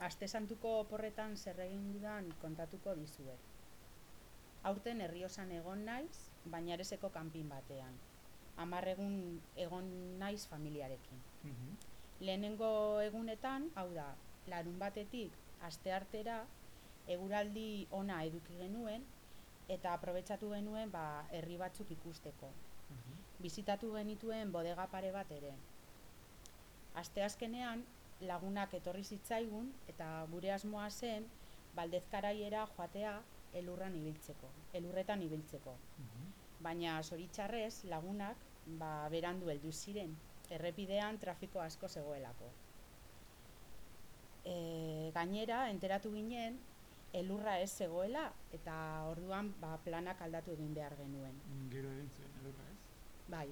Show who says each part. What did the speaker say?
Speaker 1: Aste santuko oporretan zer egin dudan kontatuko dizuet. Aurten herriosan egon naiz, bainareseko kanpin batean. Hamar egun egon naiz familiarekin. Lehenengo egunetan, hau da, larun batetik asteartera eguraldi ona eduki genuen eta aprobetxatu genuen ba, herri batzuk ikusteko. Bizitatu genituen bodega pare bat ere. Asteazkenean lagunak etorri zitzaigun eta gure asmoa zen baldezkaraiera joatea elurran ibiltzeko, elurretan ibiltzeko. Baina zoritxarrez lagunak ba, berandu heldu ziren, errepidean trafiko asko zegoelako. E, gainera, enteratu ginen, elurra ez zegoela eta orduan ba, planak aldatu egin behar genuen.
Speaker 2: Gero egin zuen, elurra ez?
Speaker 1: Bai,